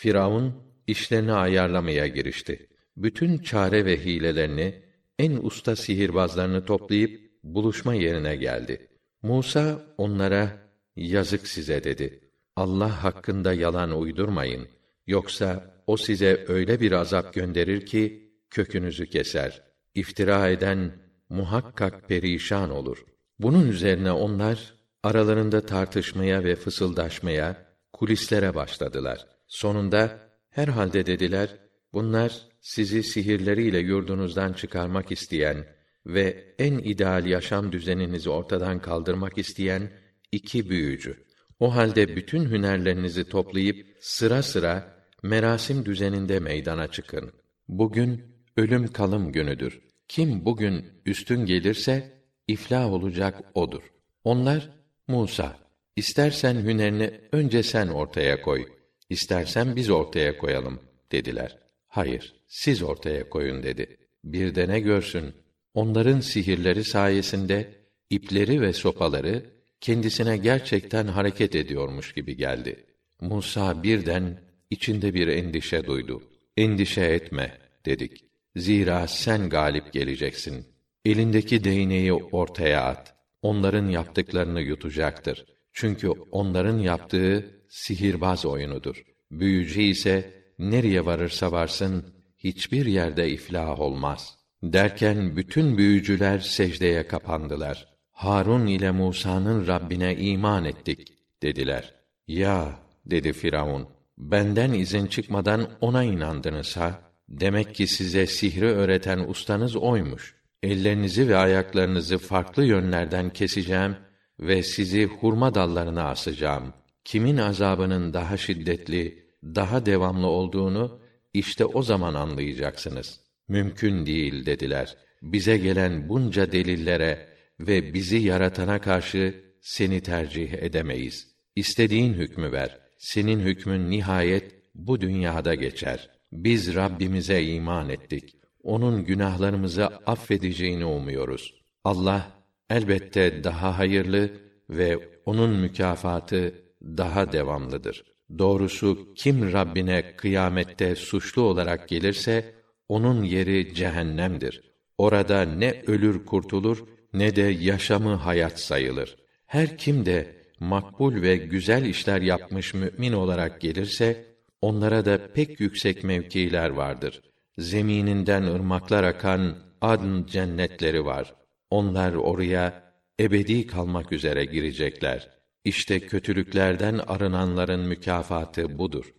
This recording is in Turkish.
Firavun işlerini ayarlamaya girişti. Bütün çare ve hilelerini en usta sihirbazlarını toplayıp buluşma yerine geldi. Musa onlara yazık size dedi. Allah hakkında yalan uydurmayın. Yoksa o size öyle bir azap gönderir ki kökünüzü keser. İftira eden muhakkak perişan olur. Bunun üzerine onlar aralarında tartışmaya ve fısıldaşmaya, kulislere başladılar. Sonunda herhalde dediler, bunlar sizi sihirleriyle yurdunuzdan çıkarmak isteyen ve en ideal yaşam düzeninizi ortadan kaldırmak isteyen iki büyücü. O halde bütün hünerlerinizi toplayıp sıra sıra merasim düzeninde meydana çıkın. Bugün ölüm kalım günüdür. Kim bugün üstün gelirse iflah olacak odur. Onlar Musa, istersen hünerini önce sen ortaya koy, istersen biz ortaya koyalım dediler. Hayır, siz ortaya koyun dedi. Bir de ne görsün, onların sihirleri sayesinde ipleri ve sopaları kendisine gerçekten hareket ediyormuş gibi geldi. Musa birden içinde bir endişe duydu. Endişe etme dedik. Zira sen galip geleceksin. Elindeki değneği ortaya at. Onların yaptıklarını yutacaktır. Çünkü onların yaptığı sihirbaz oyunudur. Büyücü ise nereye varırsa varsın hiçbir yerde iflah olmaz. Derken bütün büyücüler secdeye kapandılar. Harun ile Musa'nın Rabbine iman ettik dediler. Ya dedi Firavun, benden izin çıkmadan ona inandınız ha? Demek ki size sihri öğreten ustanız oymuş. Ellerinizi ve ayaklarınızı farklı yönlerden keseceğim ve sizi hurma dallarına asacağım. Kimin azabının daha şiddetli, daha devamlı olduğunu işte o zaman anlayacaksınız. Mümkün değil dediler. Bize gelen bunca delillere ve bizi yaratana karşı seni tercih edemeyiz. İstediğin hükmü ver. Senin hükmün nihayet bu dünyada geçer. Biz Rabbimize iman ettik. Onun günahlarımızı affedeceğini umuyoruz. Allah elbette daha hayırlı ve onun mükafatı daha devamlıdır. Doğrusu kim Rabbine kıyamette suçlu olarak gelirse onun yeri cehennemdir. Orada ne ölür kurtulur ne de yaşamı hayat sayılır. Her kim de makbul ve güzel işler yapmış mümin olarak gelirse onlara da pek yüksek mevkiler vardır. Zemininden ırmaklar akan adn cennetleri var. Onlar oraya ebedi kalmak üzere girecekler. İşte kötülüklerden arınanların mükafatı budur.